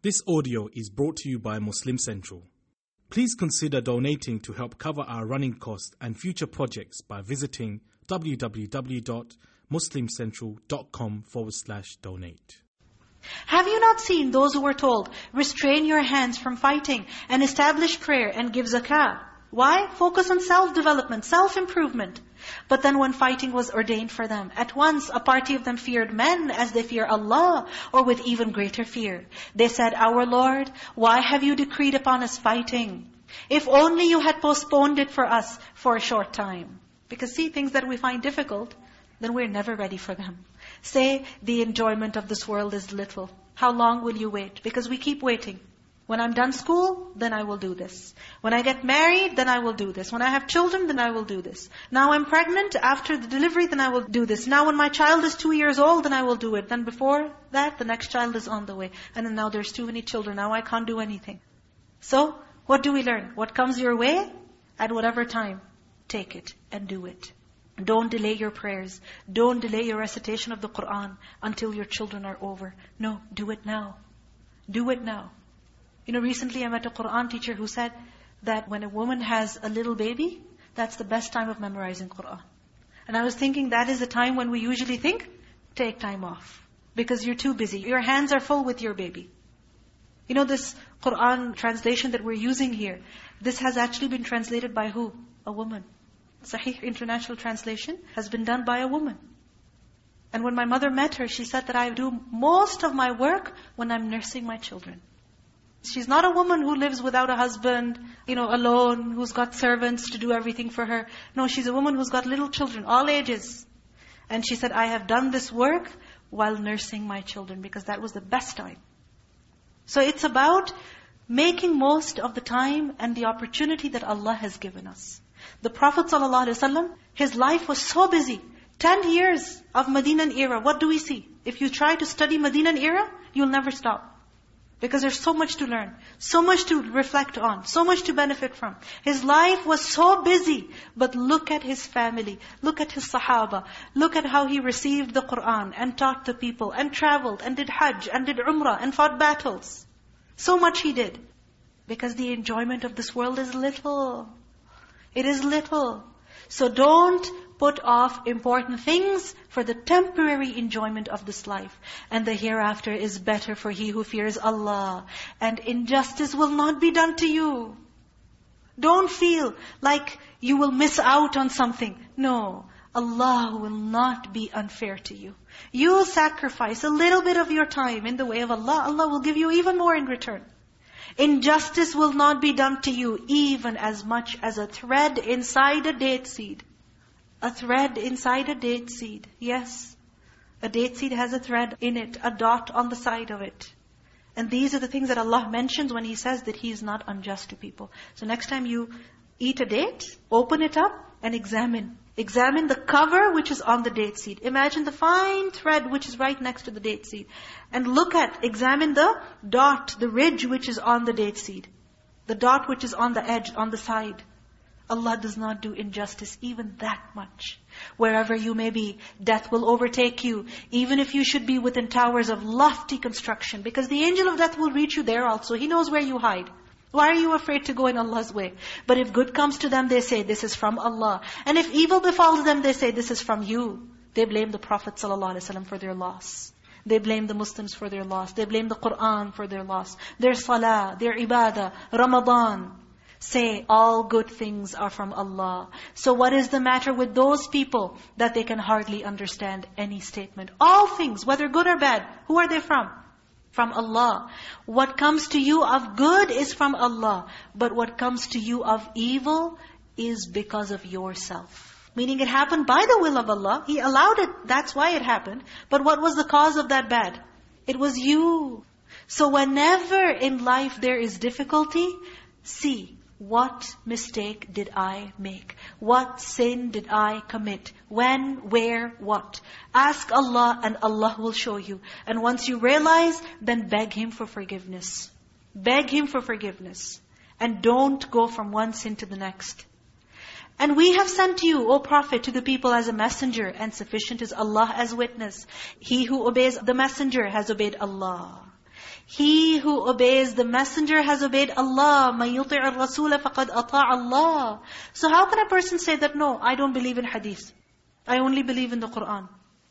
This audio is brought to you by Muslim Central. Please consider donating to help cover our running costs and future projects by visiting www.muslimcentral.com forward slash donate. Have you not seen those who were told, restrain your hands from fighting and establish prayer and give zakah? Why? Focus on self-development, self-improvement. But then when fighting was ordained for them, at once a party of them feared men as they fear Allah, or with even greater fear. They said, Our Lord, why have you decreed upon us fighting? If only you had postponed it for us for a short time. Because see, things that we find difficult, then we're never ready for them. Say, the enjoyment of this world is little. How long will you wait? Because we keep waiting. When I'm done school, then I will do this. When I get married, then I will do this. When I have children, then I will do this. Now I'm pregnant, after the delivery, then I will do this. Now when my child is two years old, then I will do it. Then before that, the next child is on the way. And then now there's too many children. Now I can't do anything. So, what do we learn? What comes your way, at whatever time, take it and do it. Don't delay your prayers. Don't delay your recitation of the Qur'an until your children are over. No, do it now. Do it now. You know, recently I met a Qur'an teacher who said that when a woman has a little baby, that's the best time of memorizing Qur'an. And I was thinking that is the time when we usually think, take time off. Because you're too busy. Your hands are full with your baby. You know this Qur'an translation that we're using here, this has actually been translated by who? A woman. Sahih International Translation has been done by a woman. And when my mother met her, she said that I do most of my work when I'm nursing my children. She's not a woman who lives without a husband, you know, alone, who's got servants to do everything for her. No, she's a woman who's got little children, all ages. And she said, I have done this work while nursing my children because that was the best time. So it's about making most of the time and the opportunity that Allah has given us. The Prophet ﷺ, his life was so busy. Ten years of Medinan era. What do we see? If you try to study Medinan era, you'll never stop. Because there's so much to learn, so much to reflect on, so much to benefit from. His life was so busy, but look at his family, look at his sahaba, look at how he received the Qur'an and taught the people and traveled and did hajj and did umrah and fought battles. So much he did. Because the enjoyment of this world is little. It is little. So don't put off important things for the temporary enjoyment of this life. And the hereafter is better for he who fears Allah. And injustice will not be done to you. Don't feel like you will miss out on something. No, Allah will not be unfair to you. You sacrifice a little bit of your time in the way of Allah. Allah will give you even more in return. Injustice will not be done to you even as much as a thread inside a date seed. A thread inside a date seed. Yes. A date seed has a thread in it, a dot on the side of it. And these are the things that Allah mentions when He says that He is not unjust to people. So next time you eat a date, open it up and examine. Examine the cover which is on the date seed. Imagine the fine thread which is right next to the date seed. And look at, examine the dot, the ridge which is on the date seed. The dot which is on the edge, on the side. Allah does not do injustice even that much. Wherever you may be, death will overtake you, even if you should be within towers of lofty construction. Because the angel of death will reach you there also. He knows where you hide. Why are you afraid to go in Allah's way? But if good comes to them, they say, this is from Allah. And if evil befalls them, they say, this is from you. They blame the Prophet ﷺ for their loss. They blame the Muslims for their loss. They blame the Qur'an for their loss. Their salah, their ibadah, Ramadan. Say, all good things are from Allah. So what is the matter with those people that they can hardly understand any statement? All things, whether good or bad, who are they from? From Allah. What comes to you of good is from Allah. But what comes to you of evil is because of yourself. Meaning it happened by the will of Allah. He allowed it, that's why it happened. But what was the cause of that bad? It was you. So whenever in life there is difficulty, see, what mistake did I make? What sin did I commit? When, where, what? Ask Allah and Allah will show you. And once you realize, then beg Him for forgiveness. Beg Him for forgiveness. And don't go from one sin to the next. And we have sent you, O Prophet, to the people as a messenger, and sufficient is Allah as witness. He who obeys the messenger has obeyed Allah. He who obeys the messenger has obeyed Allah. مَن يُطِعِ الرَّسُولَ فَقَدْ أَطَاعَ اللَّهِ So how can a person say that, no, I don't believe in hadith. I only believe in the Qur'an.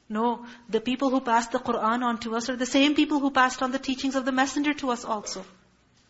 No, the people who passed the Qur'an on to us are the same people who passed on the teachings of the messenger to us also.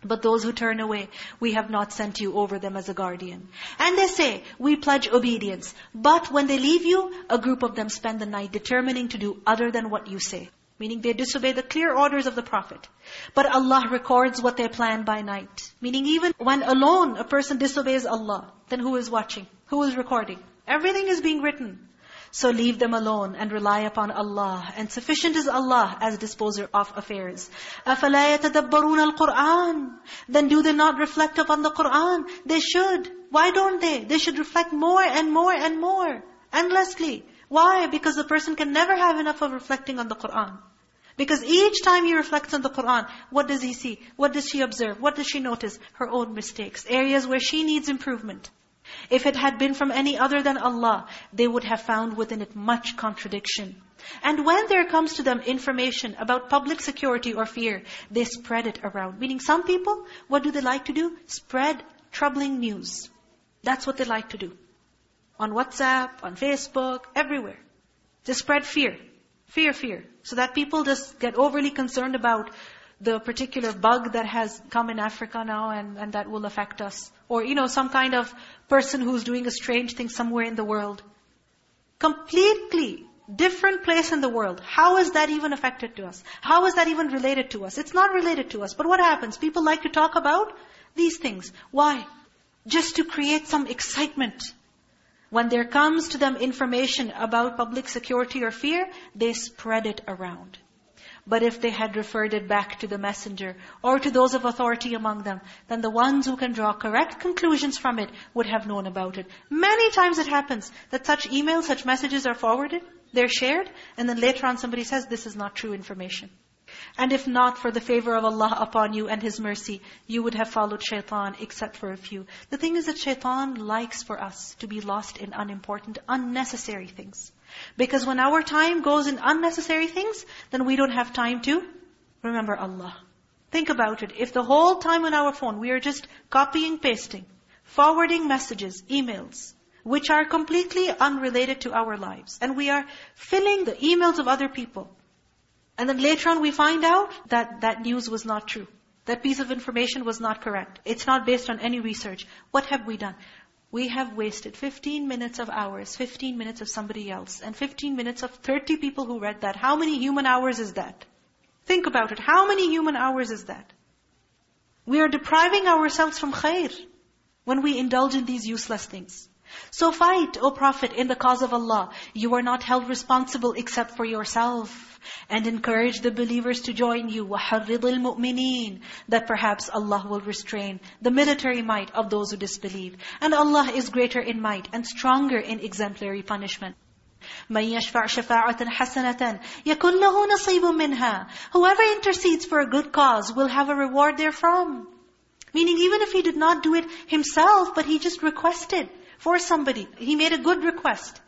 But those who turn away, we have not sent you over them as a guardian. And they say, we pledge obedience. But when they leave you, a group of them spend the night determining to do other than what you say. Meaning they disobey the clear orders of the Prophet. But Allah records what they plan by night. Meaning even when alone a person disobeys Allah, then who is watching? Who is recording? Everything is being written. So leave them alone and rely upon Allah. And sufficient is Allah as disposer of affairs. أَفَلَا يَتَدَبَّرُونَ الْقُرْآنِ Then do they not reflect upon the Qur'an? They should. Why don't they? They should reflect more and more and more. Endlessly. Why? Because the person can never have enough of reflecting on the Qur'an. Because each time he reflects on the Qur'an, what does he see? What does she observe? What does she notice? Her own mistakes. Areas where she needs improvement. If it had been from any other than Allah, they would have found within it much contradiction. And when there comes to them information about public security or fear, they spread it around. Meaning some people, what do they like to do? Spread troubling news. That's what they like to do on WhatsApp, on Facebook, everywhere. Just spread fear. Fear, fear. So that people just get overly concerned about the particular bug that has come in Africa now and, and that will affect us. Or, you know, some kind of person who's doing a strange thing somewhere in the world. Completely different place in the world. How is that even affected to us? How is that even related to us? It's not related to us. But what happens? People like to talk about these things. Why? Just to create some excitement. When there comes to them information about public security or fear, they spread it around. But if they had referred it back to the messenger or to those of authority among them, then the ones who can draw correct conclusions from it would have known about it. Many times it happens that such emails, such messages are forwarded, they're shared, and then later on somebody says, this is not true information. And if not for the favor of Allah upon you and His mercy, you would have followed shaitan except for a few. The thing is that shaitan likes for us to be lost in unimportant, unnecessary things. Because when our time goes in unnecessary things, then we don't have time to remember Allah. Think about it. If the whole time on our phone, we are just copying, pasting, forwarding messages, emails, which are completely unrelated to our lives. And we are filling the emails of other people. And then later on we find out that that news was not true. That piece of information was not correct. It's not based on any research. What have we done? We have wasted 15 minutes of ours, 15 minutes of somebody else, and 15 minutes of 30 people who read that. How many human hours is that? Think about it. How many human hours is that? We are depriving ourselves from khair when we indulge in these useless things. So fight, O Prophet, in the cause of Allah. You are not held responsible except for yourself. And encourage the believers to join you. وَحَرِّضِ الْمُؤْمِنِينَ That perhaps Allah will restrain the military might of those who disbelieve. And Allah is greater in might and stronger in exemplary punishment. مَنْ يَشْفَعْ شَفَاعَةً حَسَنَةً يَكُنْ لَهُ نَصِيبٌ مِّنْهَا Whoever intercedes for a good cause will have a reward therefrom. Meaning even if he did not do it himself, but he just requested for somebody. He made a good request.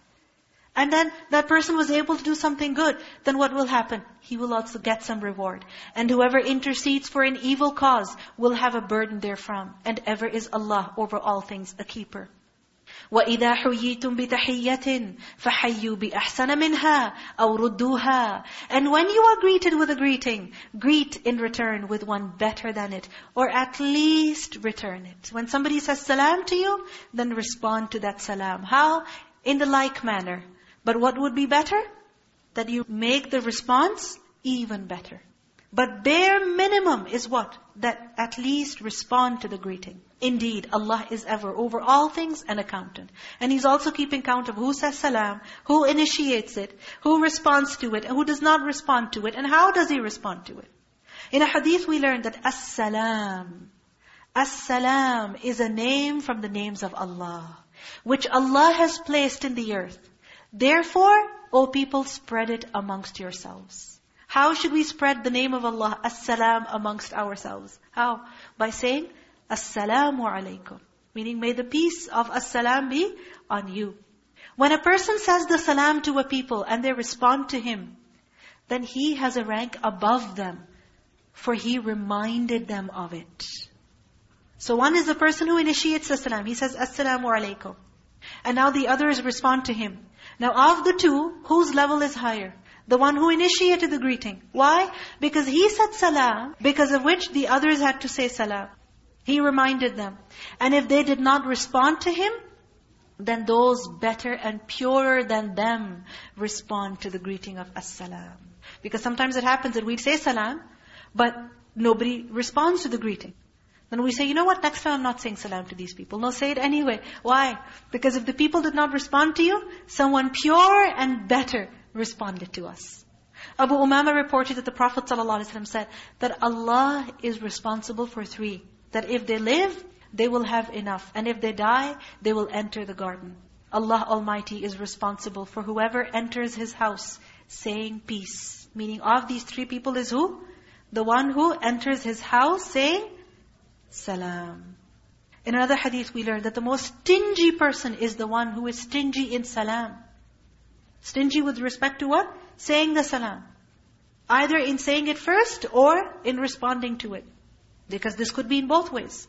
And then that person was able to do something good. Then what will happen? He will also get some reward. And whoever intercedes for an evil cause will have a burden therefrom. And ever is Allah over all things a keeper. وَإِذَا حُيِّيتُمْ بِتَحِيَّةٍ فَحَيُّوا بِأَحْسَنَ مِنْهَا أَوْ رُدُّوهَا And when you are greeted with a greeting, greet in return with one better than it, or at least return it. When somebody says salam to you, then respond to that salam. How? In the like manner. But what would be better? That you make the response even better. But bare minimum is what? That at least respond to the greeting. Indeed, Allah is ever over all things an accountant. And He's also keeping count of who says salam, who initiates it, who responds to it, and who does not respond to it, and how does He respond to it. In a hadith we learned that As-salam, As-salam is a name from the names of Allah, which Allah has placed in the earth. Therefore, O people, spread it amongst yourselves. How should we spread the name of Allah, As-salam, amongst ourselves? How? By saying, As-salamu alaykum. Meaning, may the peace of As-salam be on you. When a person says the salam to a people and they respond to him, then he has a rank above them For He reminded them of it. So one is the person who initiates the salam. He says, Assalamu alaikum. And now the others respond to him. Now of the two, whose level is higher? The one who initiated the greeting. Why? Because he said salam, because of which the others had to say salam. He reminded them. And if they did not respond to him, then those better and purer than them respond to the greeting of as-salam. Because sometimes it happens that we say salam, but nobody responds to the greeting. Then we say, you know what, next time I'm not saying salam to these people. No, say it anyway. Why? Because if the people did not respond to you, someone pure and better responded to us. Abu Umama reported that the Prophet ﷺ said that Allah is responsible for three. That if they live, they will have enough. And if they die, they will enter the garden. Allah Almighty is responsible for whoever enters His house saying peace. Meaning of these three people is who? The one who enters his house saying, Salam. In another hadith we learned that the most stingy person is the one who is stingy in salam. Stingy with respect to what? Saying the salam. Either in saying it first or in responding to it. Because this could be in both ways.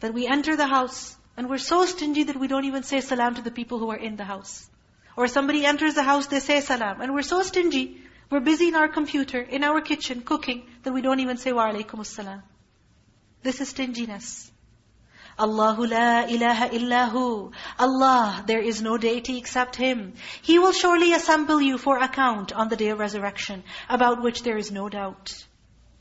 That we enter the house and we're so stingy that we don't even say salam to the people who are in the house. Or somebody enters the house, they say salam. And we're so stingy, we're busy in our computer, in our kitchen, cooking, that we don't even say wa alaykum salam. This is stinginess. Allahu la ilaha illahu. Allah, there is no deity except Him. He will surely assemble you for account on the day of resurrection, about which there is no doubt.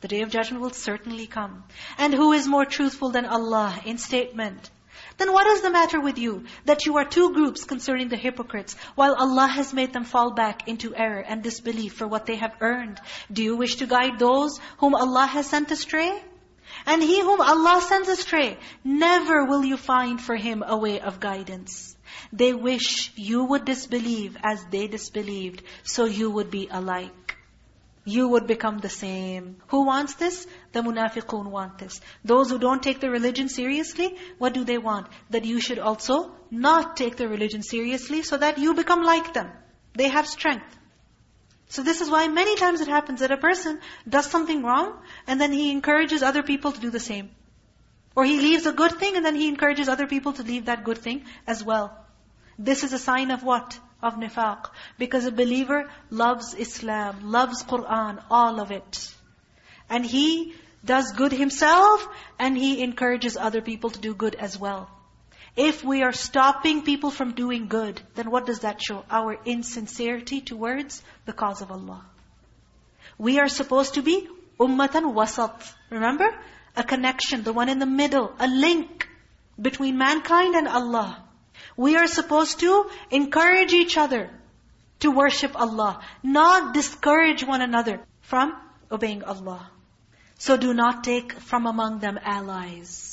The day of judgment will certainly come. And who is more truthful than Allah in statement? Then what is the matter with you, that you are two groups concerning the hypocrites, while Allah has made them fall back into error and disbelief for what they have earned? Do you wish to guide those whom Allah has sent astray? And he whom Allah sends astray, never will you find for him a way of guidance. They wish you would disbelieve as they disbelieved, so you would be alike. You would become the same. Who wants this? The munafiqun want this. Those who don't take the religion seriously, what do they want? That you should also not take the religion seriously so that you become like them. They have strength. So this is why many times it happens that a person does something wrong and then he encourages other people to do the same. Or he leaves a good thing and then he encourages other people to leave that good thing as well. This is a sign of what? Of nifaq. Because a believer loves Islam, loves Qur'an, all of it. And he does good himself and he encourages other people to do good as well. If we are stopping people from doing good, then what does that show? Our insincerity towards the cause of Allah. We are supposed to be ummatan wasat. Remember? A connection, the one in the middle, a link between mankind and Allah. We are supposed to encourage each other to worship Allah, not discourage one another from obeying Allah. So do not take from among them allies.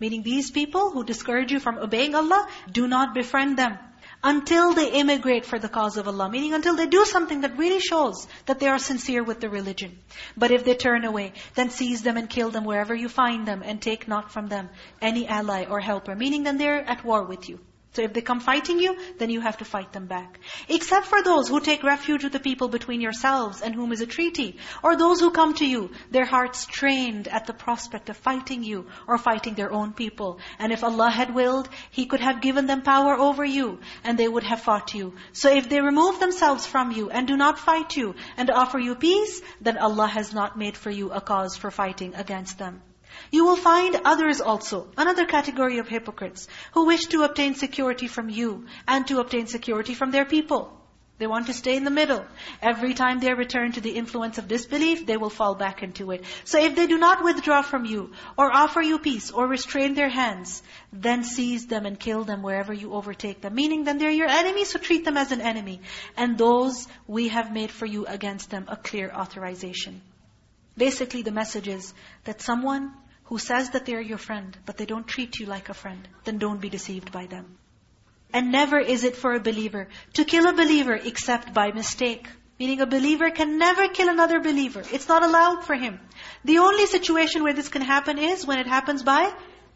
Meaning these people who discourage you from obeying Allah, do not befriend them until they immigrate for the cause of Allah. Meaning until they do something that really shows that they are sincere with the religion. But if they turn away, then seize them and kill them wherever you find them and take not from them any ally or helper. Meaning then they're at war with you. So if they come fighting you, then you have to fight them back. Except for those who take refuge with the people between yourselves and whom is a treaty. Or those who come to you, their hearts trained at the prospect of fighting you or fighting their own people. And if Allah had willed, He could have given them power over you and they would have fought you. So if they remove themselves from you and do not fight you and offer you peace, then Allah has not made for you a cause for fighting against them. You will find others also, another category of hypocrites, who wish to obtain security from you and to obtain security from their people. They want to stay in the middle. Every time they return to the influence of disbelief, they will fall back into it. So if they do not withdraw from you, or offer you peace, or restrain their hands, then seize them and kill them wherever you overtake them. Meaning then they're your enemies, so treat them as an enemy. And those we have made for you against them a clear authorization. Basically the message is that someone who says that they're your friend, but they don't treat you like a friend, then don't be deceived by them. And never is it for a believer to kill a believer except by mistake. Meaning a believer can never kill another believer. It's not allowed for him. The only situation where this can happen is when it happens by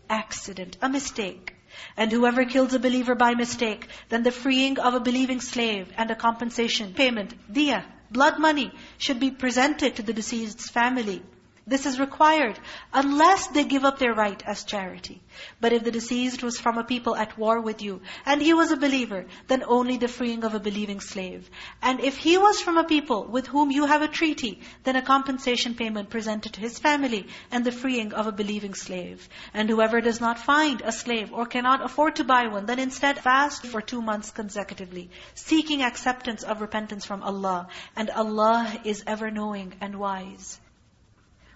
accident, a mistake. And whoever kills a believer by mistake, then the freeing of a believing slave and a compensation payment, diya, blood money, should be presented to the deceased's family. This is required unless they give up their right as charity. But if the deceased was from a people at war with you, and he was a believer, then only the freeing of a believing slave. And if he was from a people with whom you have a treaty, then a compensation payment presented to his family, and the freeing of a believing slave. And whoever does not find a slave or cannot afford to buy one, then instead fast for two months consecutively, seeking acceptance of repentance from Allah. And Allah is ever knowing and wise.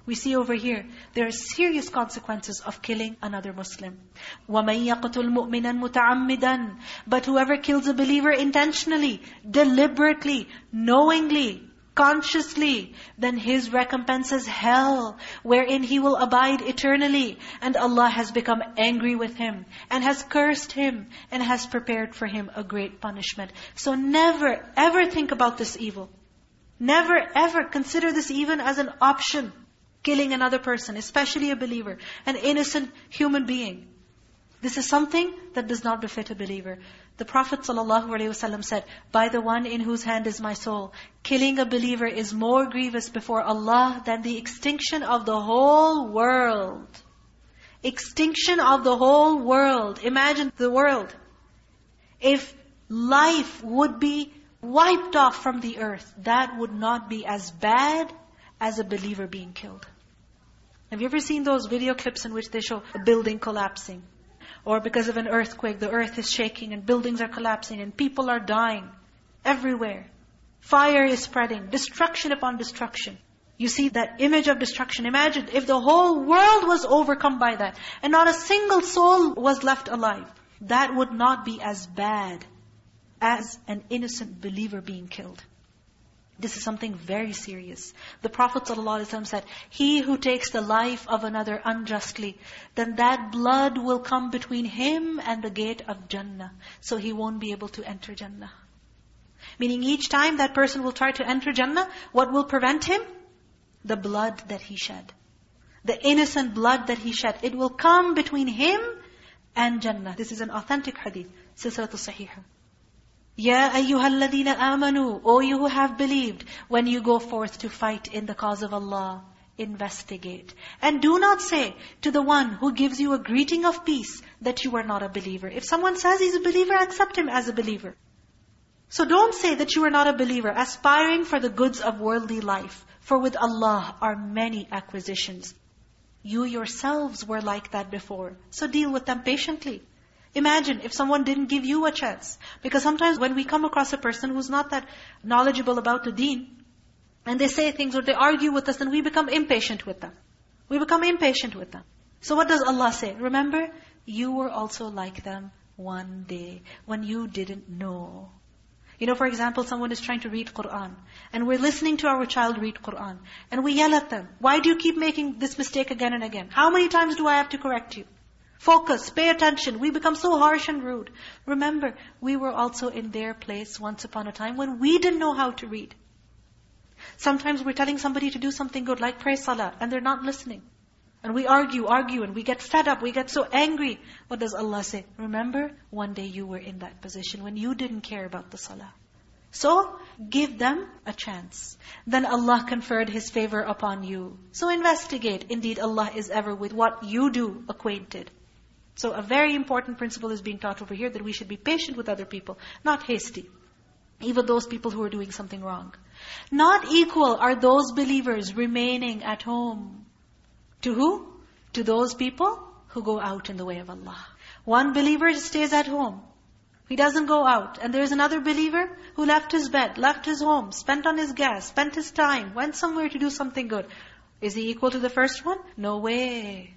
We see over here, there are serious consequences of killing another Muslim. وَمَنْ يَقْتُلْ مُؤْمِنًا مُتَعَمِّدًا But whoever kills a believer intentionally, deliberately, knowingly, consciously, then his recompense is hell, wherein he will abide eternally. And Allah has become angry with him, and has cursed him, and has prepared for him a great punishment. So never, ever think about this evil. Never, ever consider this even as an option killing another person, especially a believer, an innocent human being. This is something that does not befit a believer. The Prophet ﷺ said, By the one in whose hand is my soul, killing a believer is more grievous before Allah than the extinction of the whole world. Extinction of the whole world. Imagine the world. If life would be wiped off from the earth, that would not be as bad as a believer being killed. Have you ever seen those video clips in which they show a building collapsing? Or because of an earthquake, the earth is shaking and buildings are collapsing and people are dying everywhere. Fire is spreading, destruction upon destruction. You see that image of destruction. Imagine if the whole world was overcome by that and not a single soul was left alive. That would not be as bad as an innocent believer being killed. This is something very serious. The Prophet ﷺ said, He who takes the life of another unjustly, then that blood will come between him and the gate of Jannah. So he won't be able to enter Jannah. Meaning each time that person will try to enter Jannah, what will prevent him? The blood that he shed. The innocent blood that he shed. It will come between him and Jannah. This is an authentic hadith. Silsilatul Sahihah. Ya ayyuhalladhina amanu, O you who have believed, when you go forth to fight in the cause of Allah, investigate. And do not say to the one who gives you a greeting of peace that you are not a believer. If someone says he's a believer, accept him as a believer. So don't say that you are not a believer, aspiring for the goods of worldly life. For with Allah are many acquisitions. You yourselves were like that before. So deal with them patiently. Imagine if someone didn't give you a chance. Because sometimes when we come across a person who's not that knowledgeable about the deen, and they say things or they argue with us, then we become impatient with them. We become impatient with them. So what does Allah say? Remember, you were also like them one day when you didn't know. You know, for example, someone is trying to read Qur'an. And we're listening to our child read Qur'an. And we yell at them. Why do you keep making this mistake again and again? How many times do I have to correct you? Focus, pay attention. We become so harsh and rude. Remember, we were also in their place once upon a time when we didn't know how to read. Sometimes we're telling somebody to do something good, like pray salah, and they're not listening. And we argue, argue, and we get fed up, we get so angry. What does Allah say? Remember, one day you were in that position when you didn't care about the salah. So, give them a chance. Then Allah conferred His favor upon you. So investigate. Indeed, Allah is ever with what you do acquainted. So a very important principle is being taught over here that we should be patient with other people, not hasty. Even those people who are doing something wrong. Not equal are those believers remaining at home. To who? To those people who go out in the way of Allah. One believer stays at home. He doesn't go out. And there's another believer who left his bed, left his home, spent on his gas, spent his time, went somewhere to do something good. Is he equal to the first one? No way.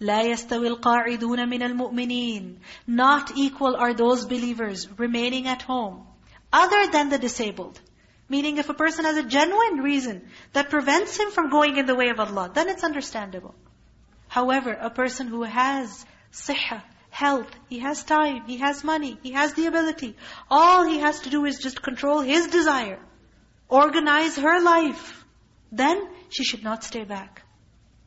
لا يستوي القاعدون من المؤمنين. Not equal are those believers remaining at home, other than the disabled. Meaning if a person has a genuine reason that prevents him from going in the way of Allah, then it's understandable. However, a person who has sihha, health, he has time, he has money, he has the ability. All he has to do is just control his desire. Organize her life. Then she should not stay back.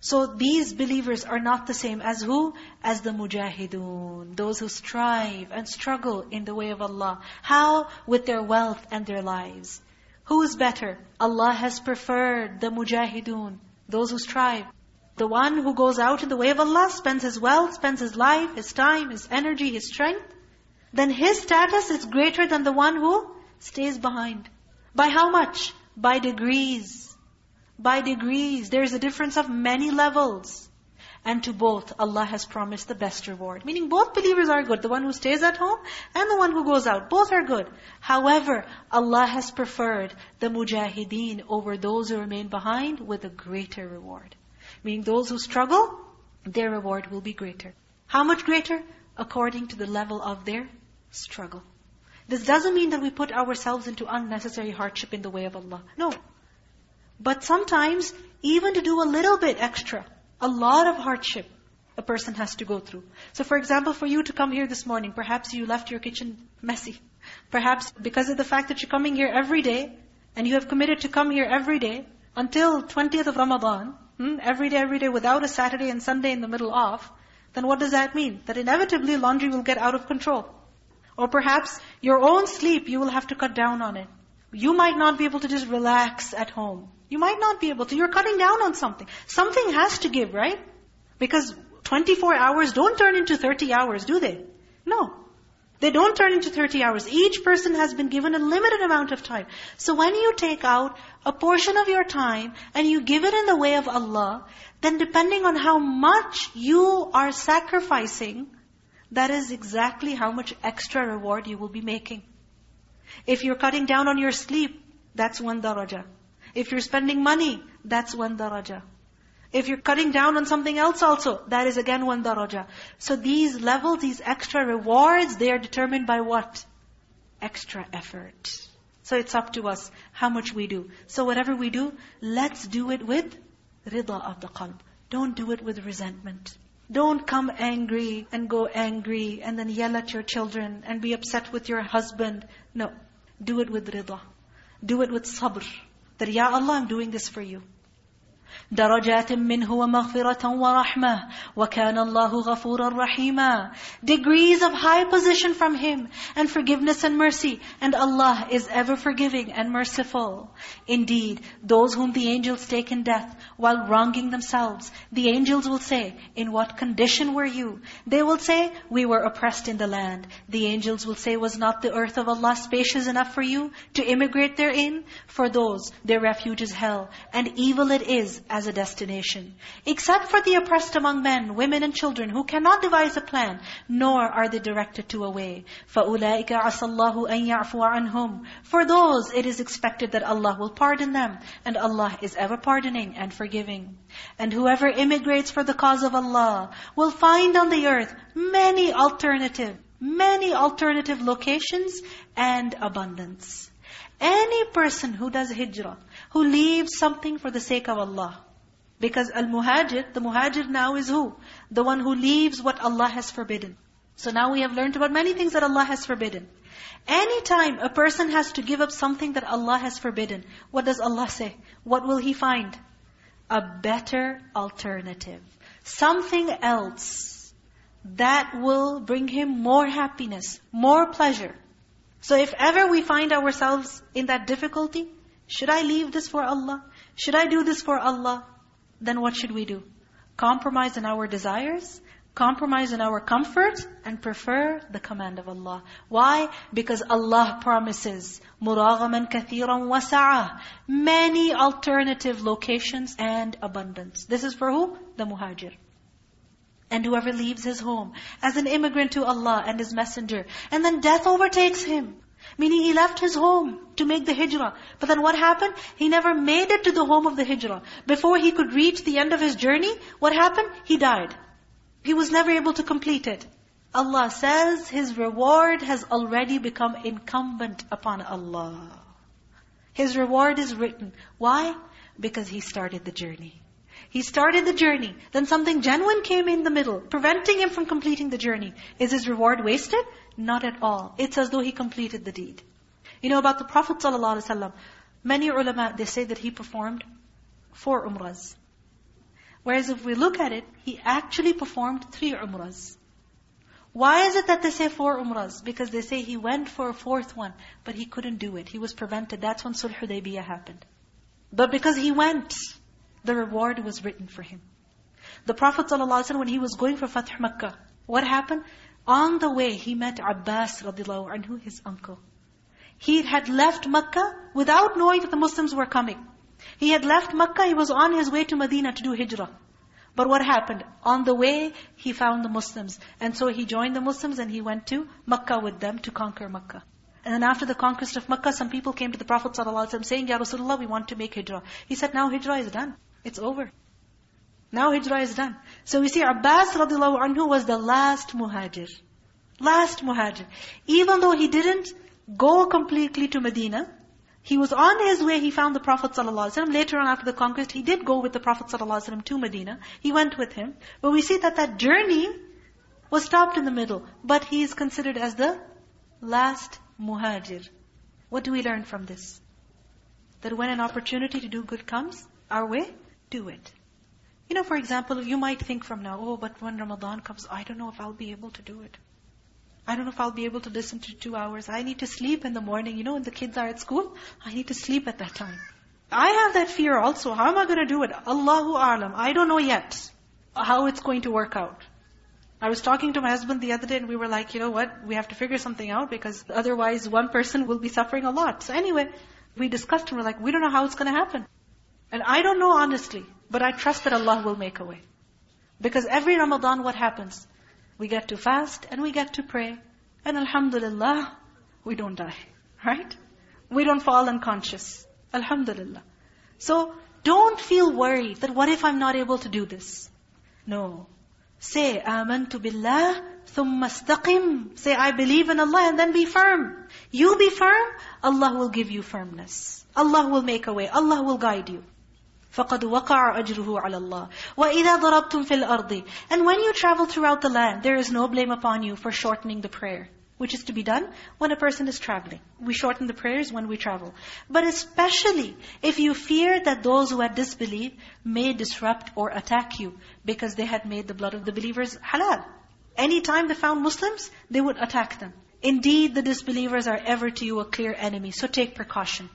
So these believers are not the same as who? As the mujahidun. Those who strive and struggle in the way of Allah. How? With their wealth and their lives. Who is better? Allah has preferred the mujahidun Those who strive. The one who goes out in the way of Allah, spends his wealth, spends his life, his time, his energy, his strength, then his status is greater than the one who stays behind. By how much? By degrees. By degrees. There is a difference of many levels. And to both, Allah has promised the best reward. Meaning both believers are good. The one who stays at home and the one who goes out. Both are good. However, Allah has preferred the mujahideen over those who remain behind with a greater reward. Meaning those who struggle, their reward will be greater. How much greater? According to the level of their struggle. This doesn't mean that we put ourselves into unnecessary hardship in the way of Allah. No. But sometimes, even to do a little bit extra, a lot of hardship a person has to go through. So for example, for you to come here this morning, perhaps you left your kitchen messy. Perhaps because of the fact that you're coming here every day, and you have committed to come here every day, until 20th of Ramadan, hmm, every day, every day, without a Saturday and Sunday in the middle off, then what does that mean? That inevitably laundry will get out of control. Or perhaps your own sleep, you will have to cut down on it. You might not be able to just relax at home. You might not be able to. You're cutting down on something. Something has to give, right? Because 24 hours don't turn into 30 hours, do they? No. They don't turn into 30 hours. Each person has been given a limited amount of time. So when you take out a portion of your time and you give it in the way of Allah, then depending on how much you are sacrificing, that is exactly how much extra reward you will be making. If you're cutting down on your sleep, that's one daraja. If you're spending money, that's one daraja. If you're cutting down on something else also, that is again one daraja. So these levels, these extra rewards, they are determined by what? Extra effort. So it's up to us how much we do. So whatever we do, let's do it with rida of the qalb. Don't do it with resentment. Don't come angry and go angry and then yell at your children and be upset with your husband. No. Do it with rida. Do it with sabr. That, Ya Allah, I'm doing this for you. درجات منه ومغفرة ورحمة وكان الله غفورا رحيما Degrees of high position from Him and forgiveness and mercy. And Allah is ever forgiving and merciful. Indeed, those whom the angels take in death while wronging themselves, the angels will say, In what condition were you? They will say, We were oppressed in the land. The angels will say, Was not the earth of Allah spacious enough for you to immigrate therein? For those, their refuge is hell, and evil it is as a destination. Except for the oppressed among men, women and children who cannot devise a plan, nor are they directed to a way. فَأُولَٰئِكَ عَسَى اللَّهُ أَن يَعْفُوَ عَنْهُمْ For those, it is expected that Allah will pardon them, and Allah is ever pardoning and forgiving. And whoever immigrates for the cause of Allah will find on the earth many alternative, many alternative locations and abundance. Any person who does hijrah, who leaves something for the sake of Allah, because al-muhajir, the muhajir now is who? The one who leaves what Allah has forbidden. So now we have learned about many things that Allah has forbidden. Anytime a person has to give up something that Allah has forbidden, what does Allah say? What will he find? A better alternative. Something else that will bring him more happiness, more pleasure. So if ever we find ourselves in that difficulty, should I leave this for Allah? Should I do this for Allah? then what should we do? Compromise in our desires, compromise in our comfort, and prefer the command of Allah. Why? Because Allah promises, مُرَاغَمًا كَثِيرًا وَسَعَةً Many alternative locations and abundance. This is for who? The muhajir. And whoever leaves his home as an immigrant to Allah and His Messenger, and then death overtakes him. Meaning he left his home to make the hijrah. But then what happened? He never made it to the home of the hijrah. Before he could reach the end of his journey, what happened? He died. He was never able to complete it. Allah says his reward has already become incumbent upon Allah. His reward is written. Why? Because he started the journey. He started the journey. Then something genuine came in the middle, preventing him from completing the journey. Is his reward wasted? Not at all. It's as though he completed the deed. You know about the Prophet ﷺ, many ulama, they say that he performed four umrahs. Whereas if we look at it, he actually performed three umrahs. Why is it that they say four umrahs? Because they say he went for a fourth one, but he couldn't do it. He was prevented. That's when Sulh Hudaybiyah happened. But because he went, the reward was written for him. The Prophet ﷺ, when he was going for Fath Makkah, what happened? On the way, he met Abbas radiallahu anhu, his uncle. He had left Makkah without knowing that the Muslims were coming. He had left Makkah, he was on his way to Medina to do hijrah. But what happened? On the way, he found the Muslims. And so he joined the Muslims and he went to Makkah with them to conquer Makkah. And then after the conquest of Makkah, some people came to the Prophet ﷺ saying, Ya Rasulullah, we want to make hijrah. He said, now hijrah is done. It's over. Now hijrah is done. So we see Abbas radiallahu anhu was the last muhajir. Last muhajir. Even though he didn't go completely to Medina, he was on his way, he found the Prophet ﷺ. Later on after the conquest, he did go with the Prophet ﷺ to Medina. He went with him. But we see that that journey was stopped in the middle. But he is considered as the last muhajir. What do we learn from this? That when an opportunity to do good comes our way, do it. You know, for example, you might think from now, oh, but when Ramadan comes, I don't know if I'll be able to do it. I don't know if I'll be able to listen to two hours. I need to sleep in the morning. You know, when the kids are at school, I need to sleep at that time. I have that fear also. How am I going to do it? Allahu A'lam. I don't know yet how it's going to work out. I was talking to my husband the other day and we were like, you know what, we have to figure something out because otherwise one person will be suffering a lot. So anyway, we discussed and we're like, we don't know how it's going to happen. And I don't know honestly. But I trust that Allah will make a way. Because every Ramadan, what happens? We get to fast and we get to pray. And alhamdulillah, we don't die. Right? We don't fall unconscious. Alhamdulillah. So, don't feel worried that what if I'm not able to do this? No. Say, آمَنْتُ بِاللَّهِ ثُمَّ اسْتَقِمْ Say, I believe in Allah and then be firm. You be firm, Allah will give you firmness. Allah will make a way. Allah will guide you. فَقَدْ وَقَعَ أَجْرُهُ عَلَى اللَّهِ وَإِذَا ضَرَبْتُمْ فِي الْأَرْضِ And when you travel throughout the land, there is no blame upon you for shortening the prayer, which is to be done when a person is traveling. We shorten the prayers when we travel. But especially if you fear that those who had disbelieved may disrupt or attack you because they had made the blood of the believers halal. Anytime they found Muslims, they would attack them. Indeed, the disbelievers are ever to you a clear enemy, so take precaution.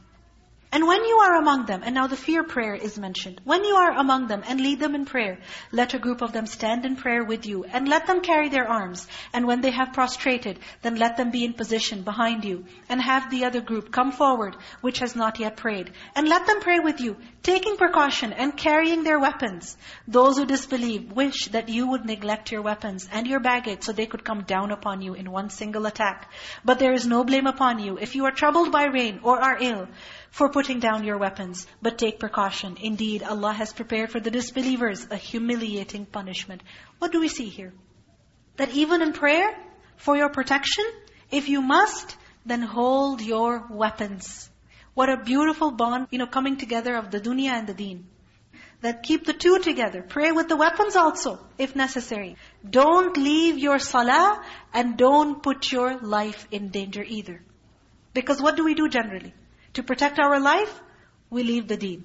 And when you are among them, and now the fear prayer is mentioned. When you are among them and lead them in prayer, let a group of them stand in prayer with you, and let them carry their arms. And when they have prostrated, then let them be in position behind you, and have the other group come forward, which has not yet prayed. And let them pray with you, taking precaution and carrying their weapons. Those who disbelieve wish that you would neglect your weapons and your baggage so they could come down upon you in one single attack. But there is no blame upon you if you are troubled by rain or are ill for putting down your weapons. But take precaution. Indeed, Allah has prepared for the disbelievers a humiliating punishment. What do we see here? That even in prayer, for your protection, if you must, then hold your weapons. What a beautiful bond, you know, coming together of the dunya and the deen. That keep the two together. Pray with the weapons also, if necessary. Don't leave your salah and don't put your life in danger either. Because what do we do generally? To protect our life, we leave the deen.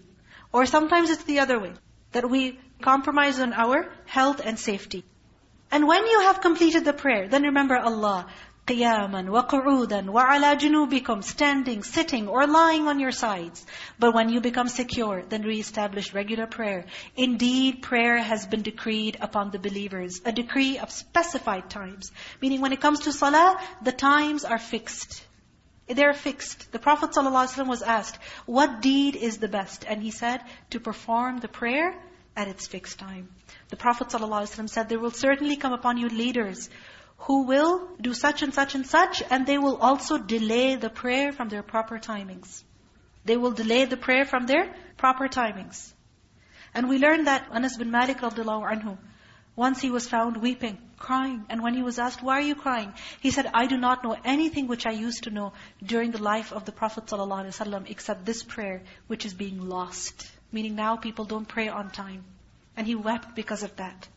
Or sometimes it's the other way. That we compromise on our health and safety. And when you have completed the prayer, then remember Allah. قِيَامًا وَقُعُودًا وَعَلَى جُنُوبِكُمْ Standing, sitting, or lying on your sides. But when you become secure, then reestablish regular prayer. Indeed, prayer has been decreed upon the believers. A decree of specified times. Meaning when it comes to salah, the times are fixed. They're fixed. The Prophet ﷺ was asked, what deed is the best? And he said, to perform the prayer at its fixed time. The Prophet ﷺ said, there will certainly come upon you leaders who will do such and such and such, and they will also delay the prayer from their proper timings. They will delay the prayer from their proper timings. And we learn that Anas bin Malik radiallahu anhu, once he was found weeping, crying. And when he was asked, why are you crying? He said, I do not know anything which I used to know during the life of the Prophet ﷺ except this prayer, which is being lost. Meaning now people don't pray on time. And he wept because of that.